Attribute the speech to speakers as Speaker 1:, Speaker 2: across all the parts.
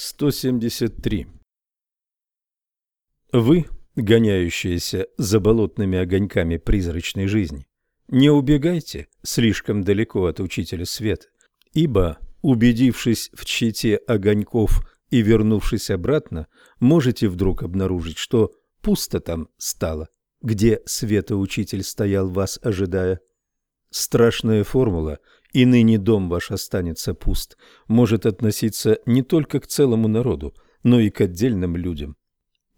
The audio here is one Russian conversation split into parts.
Speaker 1: 173. Вы, гоняющиеся за болотными огоньками призрачной жизни, не убегайте слишком далеко от Учителя Света, ибо, убедившись в чите огоньков и вернувшись обратно, можете вдруг обнаружить, что пусто там стало, где Света-Учитель стоял вас ожидая. Страшная формула и ныне дом ваш останется пуст, может относиться не только к целому народу, но и к отдельным людям.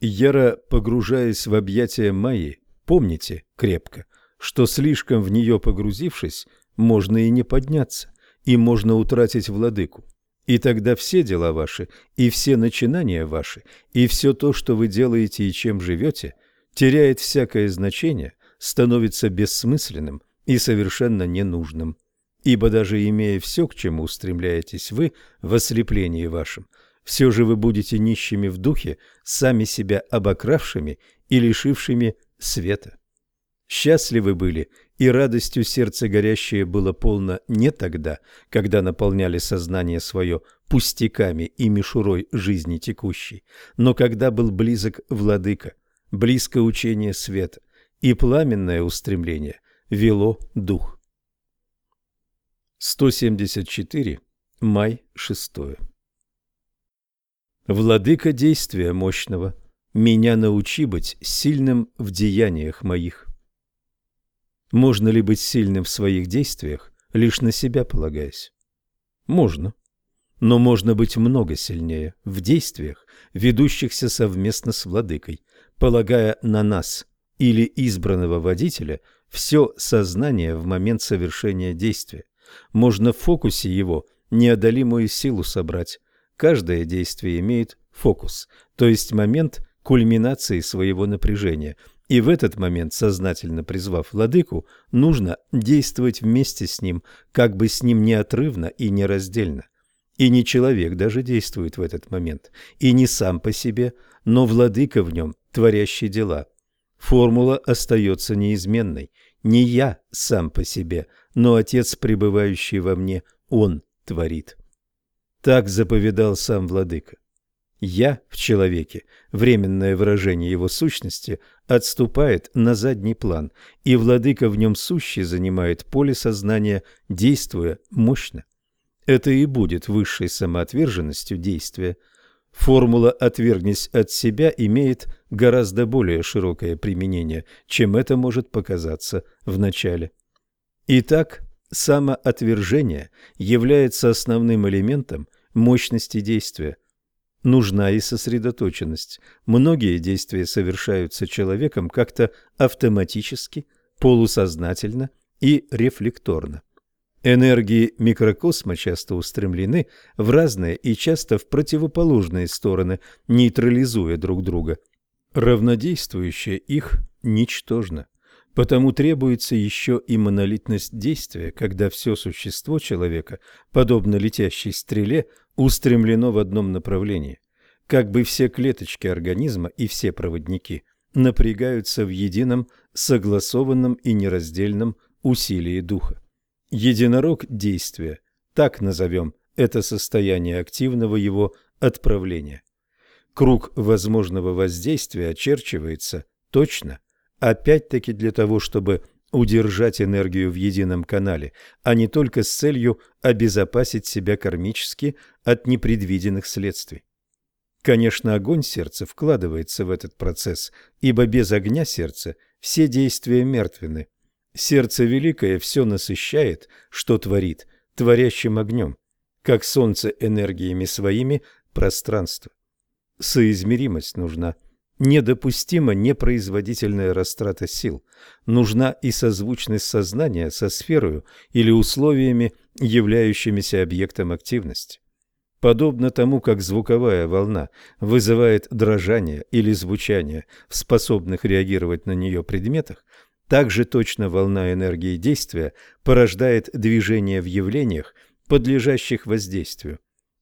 Speaker 1: Яро погружаясь в объятия Майи, помните крепко, что слишком в нее погрузившись, можно и не подняться, и можно утратить владыку. И тогда все дела ваши, и все начинания ваши, и все то, что вы делаете и чем живете, теряет всякое значение, становится бессмысленным и совершенно ненужным. Ибо даже имея все, к чему устремляетесь вы в ослеплении вашем, все же вы будете нищими в духе, сами себя обокравшими и лишившими света. Счастливы были, и радостью сердце горящее было полно не тогда, когда наполняли сознание свое пустяками и мишурой жизни текущей, но когда был близок владыка, близко учение света, и пламенное устремление вело дух. 174. Май 6. Владыка действия мощного, меня научи быть сильным в деяниях моих. Можно ли быть сильным в своих действиях, лишь на себя полагаясь? Можно. Но можно быть много сильнее в действиях, ведущихся совместно с владыкой, полагая на нас или избранного водителя все сознание в момент совершения действия можно в фокусе его неодолимую силу собрать. Каждое действие имеет фокус, то есть момент кульминации своего напряжения. И в этот момент, сознательно призвав владыку, нужно действовать вместе с ним, как бы с ним неотрывно и нераздельно. И не человек даже действует в этот момент, и не сам по себе, но владыка в нем, творящий дела. Формула остается неизменной. Не я сам по себе, но Отец, пребывающий во мне, Он творит. Так заповедал сам Владыка. «Я» в человеке, временное выражение его сущности, отступает на задний план, и Владыка в нем сущий занимает поле сознания, действуя мощно. Это и будет высшей самоотверженностью действия. Формула «отвергнись от себя» имеет гораздо более широкое применение, чем это может показаться в начале. Итак, самоотвержение является основным элементом мощности действия. Нужна и сосредоточенность. Многие действия совершаются человеком как-то автоматически, полусознательно и рефлекторно. Энергии микрокосма часто устремлены в разные и часто в противоположные стороны, нейтрализуя друг друга. Равнодействующее их ничтожно. Потому требуется еще и монолитность действия, когда все существо человека, подобно летящей стреле, устремлено в одном направлении. Как бы все клеточки организма и все проводники напрягаются в едином, согласованном и нераздельном усилии духа. Единорог действия, так назовем это состояние активного его отправления. Круг возможного воздействия очерчивается точно – опять-таки для того, чтобы удержать энергию в едином канале, а не только с целью обезопасить себя кармически от непредвиденных следствий. Конечно, огонь сердца вкладывается в этот процесс, ибо без огня сердца все действия мертвенны. Сердце великое все насыщает, что творит, творящим огнем, как солнце энергиями своими пространство. Соизмеримость нужна – Недопустима непроизводительная растрата сил. Нужна и созвучность сознания со сферою или условиями, являющимися объектом активности. Подобно тому, как звуковая волна вызывает дрожание или звучание в способных реагировать на нее предметах, так же точно волна энергии действия порождает движение в явлениях, подлежащих воздействию.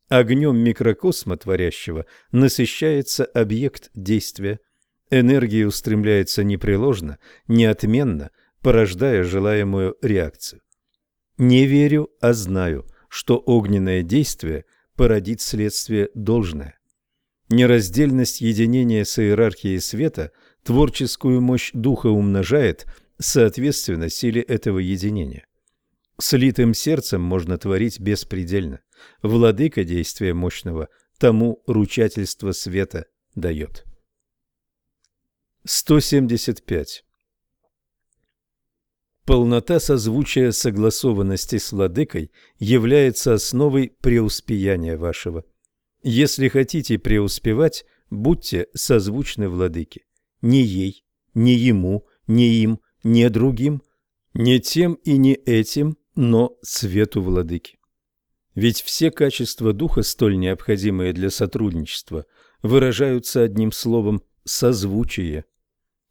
Speaker 1: Огнем микрокосма творящего насыщается объект действия. Энергия устремляется непреложно, неотменно, порождая желаемую реакцию. Не верю, а знаю, что огненное действие породить следствие должное. Нераздельность единения с иерархией света творческую мощь духа умножает, соответственно, силе этого единения. Слитым сердцем можно творить беспредельно. Владыка действия мощного тому ручательство света дает. 175. Полнота созвучия согласованности с владыкой является основой преуспеяния вашего. Если хотите преуспевать, будьте созвучны владыке. Не ей, не ему, не им, не другим, не тем и не этим, но свету владыки. Ведь все качества духа, столь необходимые для сотрудничества, выражаются одним словом «созвучие».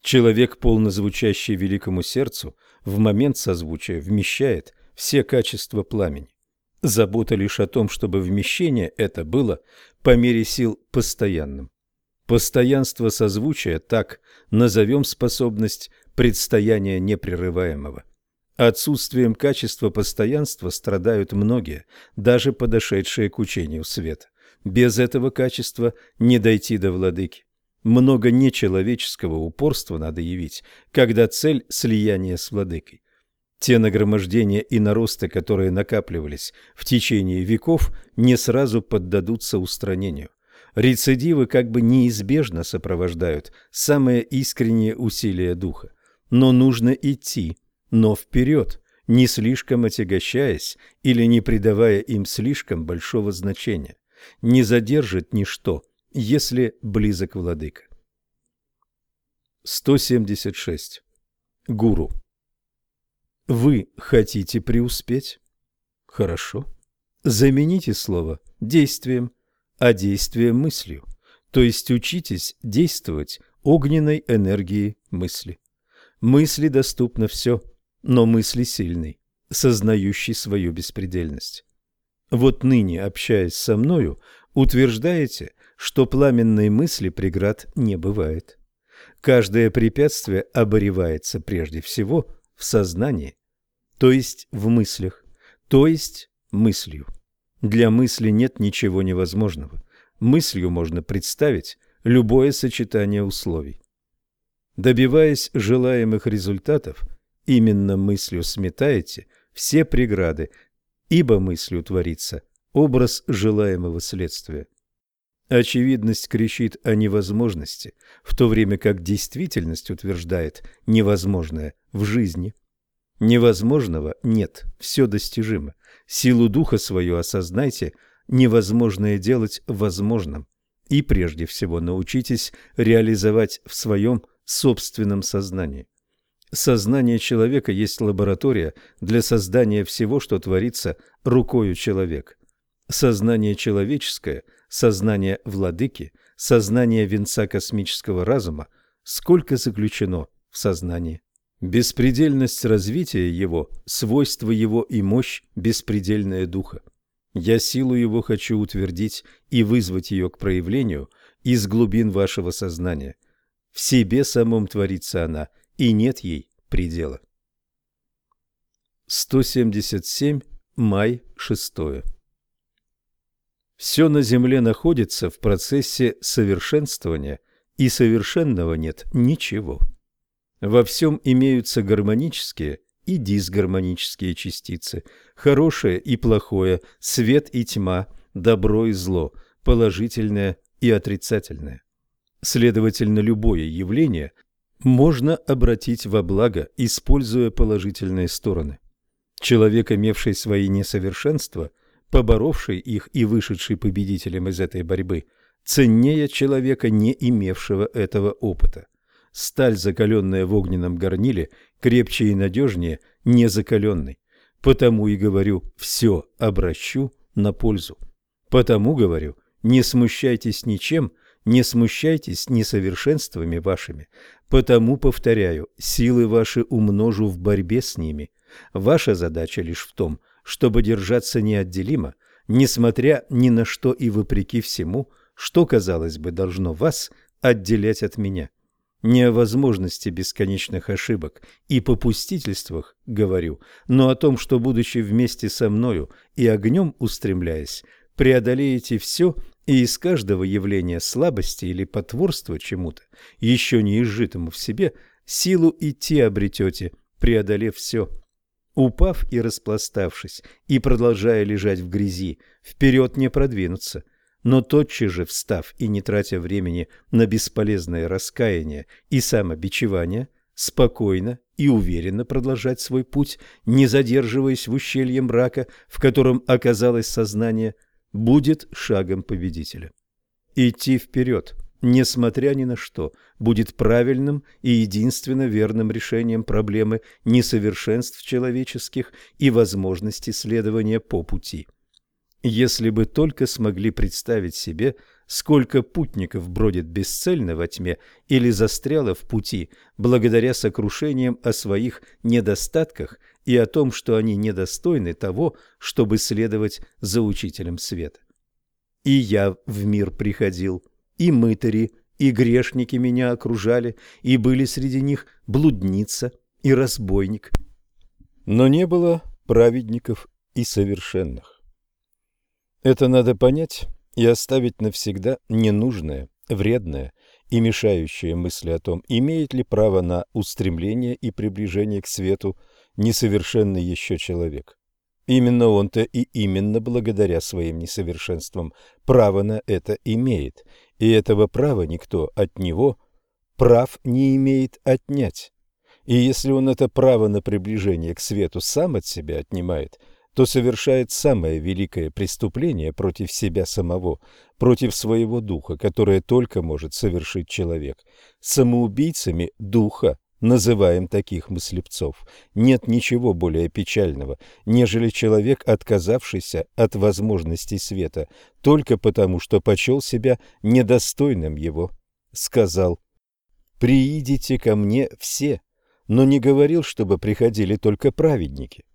Speaker 1: Человек, полно звучащий великому сердцу, в момент созвучия вмещает все качества пламени. Забота лишь о том, чтобы вмещение это было по мере сил постоянным. Постоянство созвучия так назовем способность предстояния непрерываемого. Отсутствием качества постоянства страдают многие, даже подошедшие к учению света. Без этого качества не дойти до владыки. Много нечеловеческого упорства надо явить, когда цель – слияние с владыкой. Те нагромождения и наросты, которые накапливались в течение веков, не сразу поддадутся устранению. Рецидивы как бы неизбежно сопровождают самые искренние усилия духа. Но нужно идти, но вперед, не слишком отягощаясь или не придавая им слишком большого значения. Не задержит ничто – если близок владыка. 176. Гуру. Вы хотите преуспеть? Хорошо. Замените слово действием, а действие мыслью. То есть учитесь действовать огненной энергией мысли. Мысли доступно все, но мысли сильный, сознающий свою беспредельность. Вот ныне, общаясь со мною, утверждаете, что пламенной мысли преград не бывает. Каждое препятствие оборевается прежде всего в сознании, то есть в мыслях, то есть мыслью. Для мысли нет ничего невозможного. Мыслью можно представить любое сочетание условий. Добиваясь желаемых результатов, именно мыслью сметаете все преграды, ибо мыслью творится образ желаемого следствия. Очевидность кричит о невозможности, в то время как действительность утверждает невозможное в жизни. Невозможного нет, все достижимо. Силу духа свою осознайте, невозможное делать возможным. И прежде всего научитесь реализовать в своем собственном сознании. Сознание человека есть лаборатория для создания всего, что творится рукою человека. Сознание человеческое – сознание владыки, сознание венца космического разума, сколько заключено в сознании. Беспредельность развития его, свойство его и мощь беспредельная духа. Я силу его хочу утвердить и вызвать ее к проявлению из глубин вашего сознания. В себе самом творится она, и нет ей предела. 177. Май 6. Все на Земле находится в процессе совершенствования, и совершенного нет ничего. Во всем имеются гармонические и дисгармонические частицы, хорошее и плохое, свет и тьма, добро и зло, положительное и отрицательное. Следовательно, любое явление можно обратить во благо, используя положительные стороны. Человек, имевший свои несовершенства – поборовший их и вышедший победителем из этой борьбы, ценнее человека, не имевшего этого опыта. Сталь, закаленная в огненном горниле, крепче и надежнее незакаленной. Потому и говорю, все обращу на пользу. Потому говорю, не смущайтесь ничем, не смущайтесь несовершенствами вашими. Потому, повторяю, силы ваши умножу в борьбе с ними. Ваша задача лишь в том, чтобы держаться неотделимо, несмотря ни на что и вопреки всему, что, казалось бы, должно вас отделять от меня. Не о возможности бесконечных ошибок и попустительствах говорю, но о том, что, будучи вместе со мною и огнем устремляясь, преодолеете все и из каждого явления слабости или потворства чему-то, еще не изжитому в себе, силу идти обретете, преодолев все. Упав и распластавшись, и продолжая лежать в грязи, вперед не продвинуться, но тотчас же встав и не тратя времени на бесполезное раскаяние и самобичевание, спокойно и уверенно продолжать свой путь, не задерживаясь в ущелье мрака, в котором оказалось сознание – будет шагом победителя. Идти вперед, несмотря ни на что, будет правильным и единственно верным решением проблемы несовершенств человеческих и возможности следования по пути. Если бы только смогли представить себе, сколько путников бродит бесцельно во тьме или застряло в пути благодаря сокрушениям о своих недостатках и о том, что они недостойны того, чтобы следовать за учителем света. И я в мир приходил, и мытари, и грешники меня окружали, и были среди них блудница и разбойник. Но не было праведников и совершенных. Это надо понять и оставить навсегда ненужное, вредное и мешающее мысли о том, имеет ли право на устремление и приближение к свету несовершенный еще человек. Именно он-то и именно благодаря своим несовершенствам право на это имеет, и этого права никто от него прав не имеет отнять. И если он это право на приближение к свету сам от себя отнимает, то совершает самое великое преступление против себя самого, против своего духа, которое только может совершить человек. Самоубийцами духа называем таких мыслевцов. Нет ничего более печального, нежели человек, отказавшийся от возможностей света только потому, что почел себя недостойным его. Сказал, «Приидите ко мне все», но не говорил, чтобы приходили только праведники.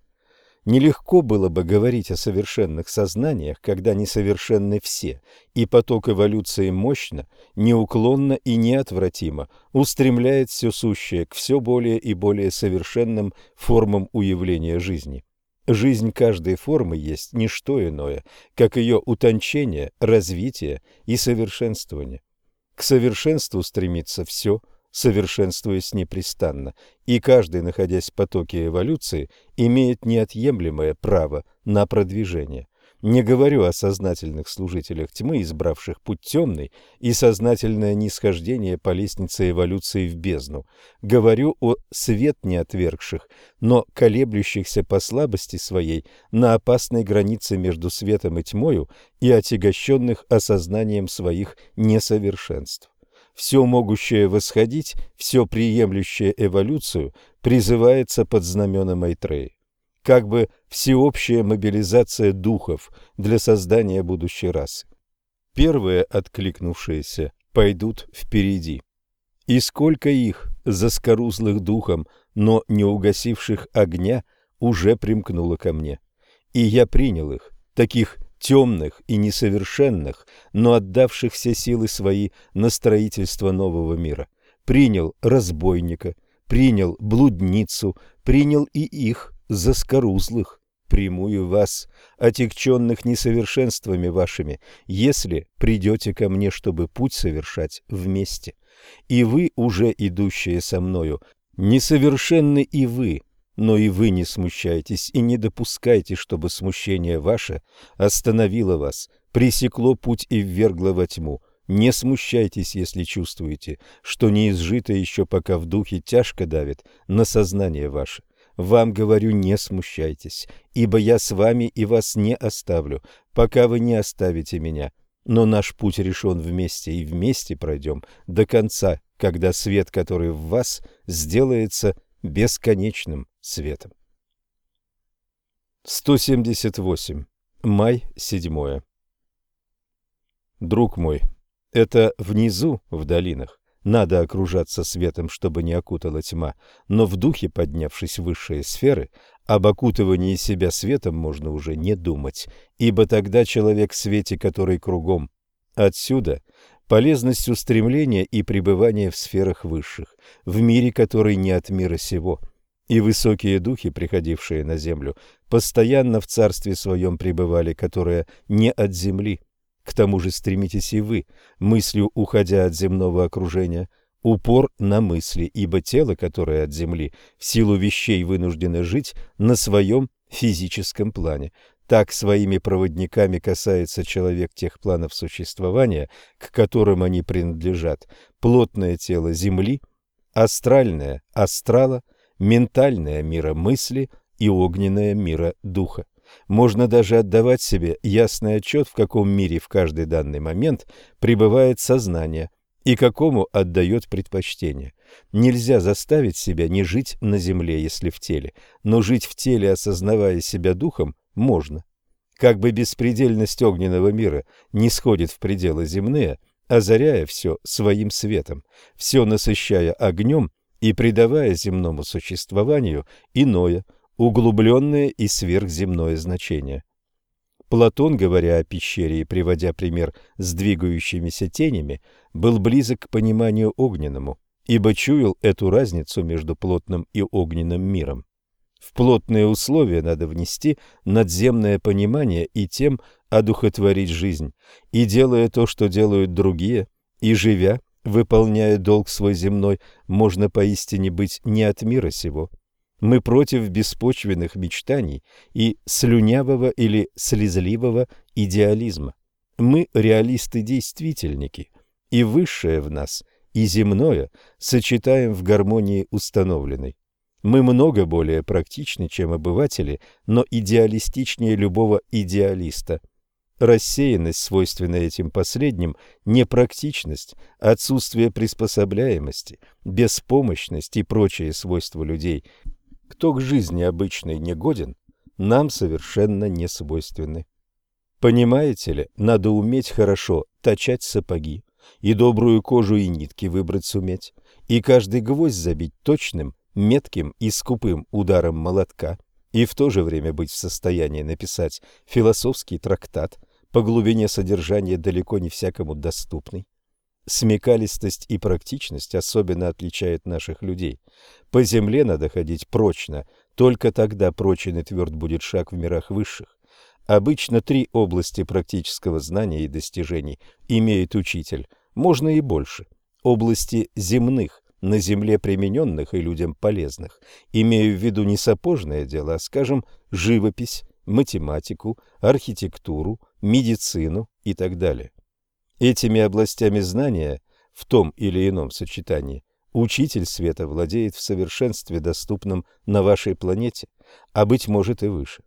Speaker 1: Нелегко было бы говорить о совершенных сознаниях, когда несовершенны все, и поток эволюции мощно, неуклонно и неотвратимо устремляет все сущее к все более и более совершенным формам уявления жизни. Жизнь каждой формы есть не что иное, как ее утончение, развитие и совершенствование. К совершенству стремится все – совершенствуясь непрестанно, и каждый, находясь в потоке эволюции, имеет неотъемлемое право на продвижение. Не говорю о сознательных служителях тьмы, избравших путь темный, и сознательное нисхождение по лестнице эволюции в бездну. Говорю о свет не отвергших, но колеблющихся по слабости своей на опасной границе между светом и тьмою и отягощенных осознанием своих несовершенств все могущее восходить, все приемлющее эволюцию, призывается под знамена Майтреи. Как бы всеобщая мобилизация духов для создания будущей расы. Первые откликнувшиеся пойдут впереди. И сколько их, заскорузлых духом, но не угасивших огня, уже примкнуло ко мне. И я принял их, таких темных и несовершенных, но отдавших все силы свои на строительство нового мира. Принял разбойника, принял блудницу, принял и их, заскорузлых. Приму и вас, отягченных несовершенствами вашими, если придете ко мне, чтобы путь совершать вместе. И вы, уже идущие со мною, несовершенны и вы, но и вы не смущайтесь и не допускайте, чтобы смущение ваше остановило вас, пресекло путь и ввергло во тьму. Не смущайтесь, если чувствуете, что не изжито еще пока в духе тяжко давит на сознание ваше. Вам говорю, не смущайтесь, ибо я с вами и вас не оставлю, пока вы не оставите меня. Но наш путь решен вместе, и вместе пройдем до конца, когда свет, который в вас, сделается бесконечным светом. 178. Май 7. Друг мой, это внизу, в долинах, надо окружаться светом, чтобы не окутала тьма, но в духе, поднявшись в высшие сферы, об окутывании себя светом можно уже не думать, ибо тогда человек в свете, который кругом. Отсюда полезность устремления и пребывания в сферах высших, в мире, который не от мира сего – И высокие духи, приходившие на землю, постоянно в царстве своем пребывали, которое не от земли. К тому же стремитесь и вы, мыслью уходя от земного окружения, упор на мысли, ибо тело, которое от земли, в силу вещей вынуждено жить на своем физическом плане. Так своими проводниками касается человек тех планов существования, к которым они принадлежат. Плотное тело Земли, астральное – астрала, ментальное – мира мысли и огненное – мира духа. Можно даже отдавать себе ясный отчет, в каком мире в каждый данный момент пребывает сознание и какому отдает предпочтение. Нельзя заставить себя не жить на земле, если в теле, но жить в теле, осознавая себя духом, можно. Как бы беспредельность огненного мира не сходит в пределы земные, озаряя все своим светом, все насыщая огнем и придавая земному существованию иное, углубленное и сверхземное значение. Платон, говоря о пещере и приводя пример с двигающимися тенями, был близок к пониманию огненному, ибо чуял эту разницу между плотным и огненным миром. В плотные условия надо внести надземное понимание и тем одухотворить жизнь, и делая то, что делают другие, и живя, выполняя долг свой земной, можно поистине быть не от мира сего. Мы против беспочвенных мечтаний и слюнявого или слезливого идеализма. Мы реалисты-действительники, и высшее в нас, и земное сочетаем в гармонии установленной. Мы много более практичны, чем обыватели, но идеалистичнее любого идеалиста. Рассеянность, свойственная этим последним, непрактичность, отсутствие приспособляемости, беспомощность и прочие свойства людей – кто к жизни обычной не годен, нам совершенно не свойственны. Понимаете ли, надо уметь хорошо точать сапоги, и добрую кожу и нитки выбрать суметь, и каждый гвоздь забить точным, метким и скупым ударом молотка, и в то же время быть в состоянии написать философский трактат, по глубине содержания далеко не всякому доступный. Смекалистость и практичность особенно отличают наших людей. По земле надо ходить прочно, только тогда прочен и тверд будет шаг в мирах высших. Обычно три области практического знания и достижений имеет учитель, можно и больше. Области земных, на земле примененных и людям полезных, имею в виду не сапожное дело, а, скажем, живопись, математику, архитектуру, медицину и так далее. Этими областями знания в том или ином сочетании учитель света владеет в совершенстве, доступном на вашей планете, а быть может и выше.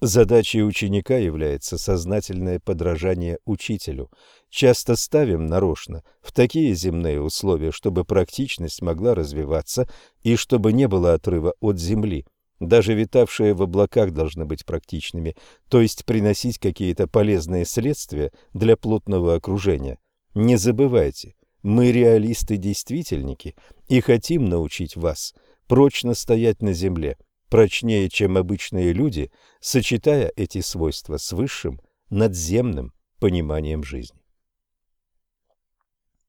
Speaker 1: Задачей ученика является сознательное подражание учителю. Часто ставим нарочно в такие земные условия, чтобы практичность могла развиваться и чтобы не было отрыва от земли – даже витавшие в облаках должны быть практичными, то есть приносить какие-то полезные следствия для плотного окружения. Не забывайте, мы реалисты-действительники и хотим научить вас прочно стоять на земле, прочнее, чем обычные люди, сочетая эти свойства с высшим, надземным пониманием жизни.